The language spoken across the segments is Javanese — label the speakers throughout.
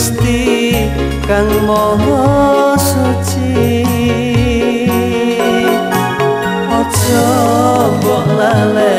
Speaker 1: Gusti kang moho suci. Ojo mbok lali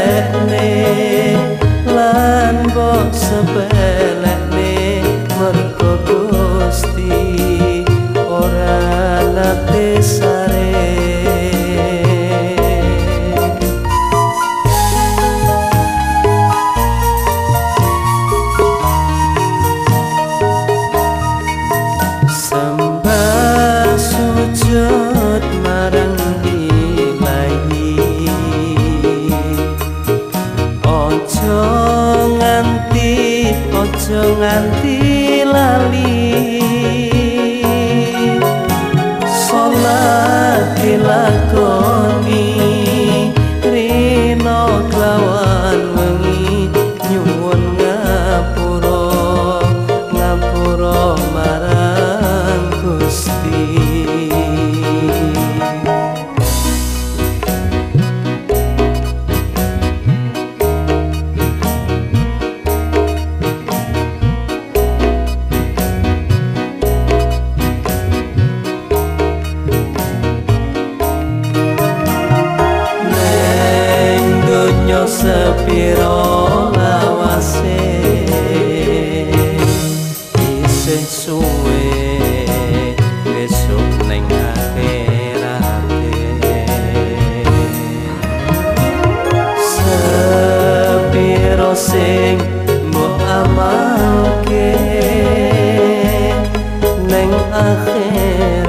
Speaker 1: You. Sepiro lawase. Isih suwe besok neng akhirate sepiro sing mbok amalke neng akhirat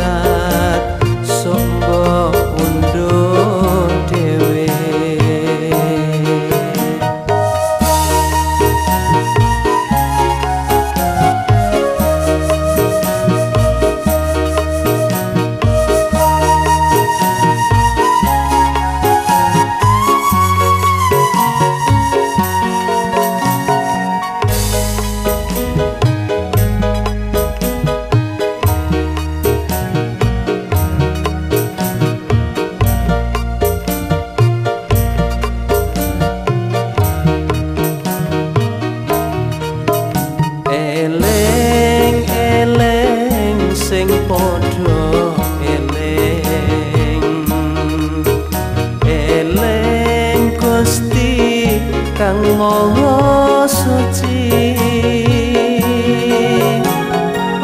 Speaker 1: kang maha suci.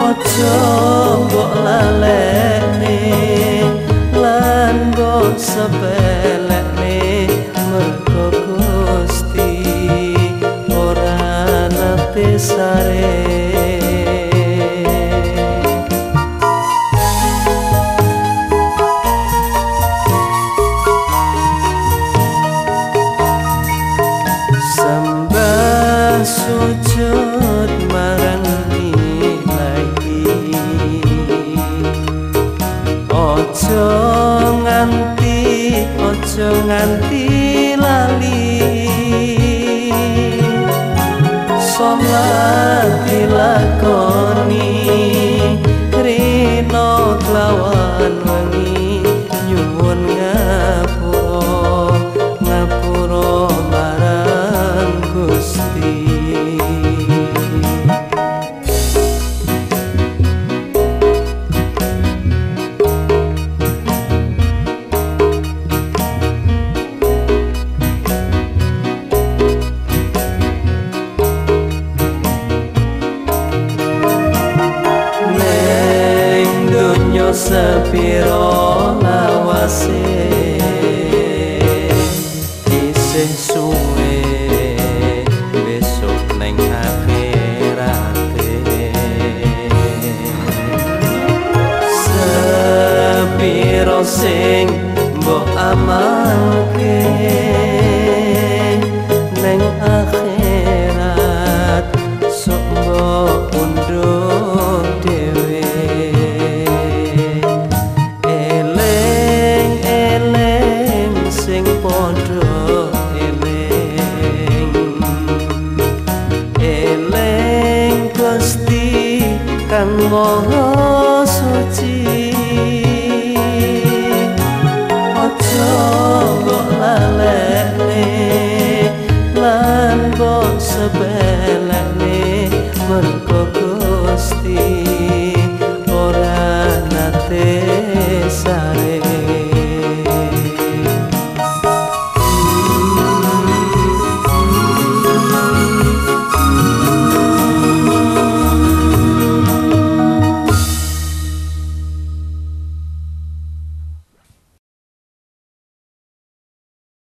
Speaker 1: Aja sujud marang lagi. Ojo nganti ojo nganti lali. Salat sepiro lawase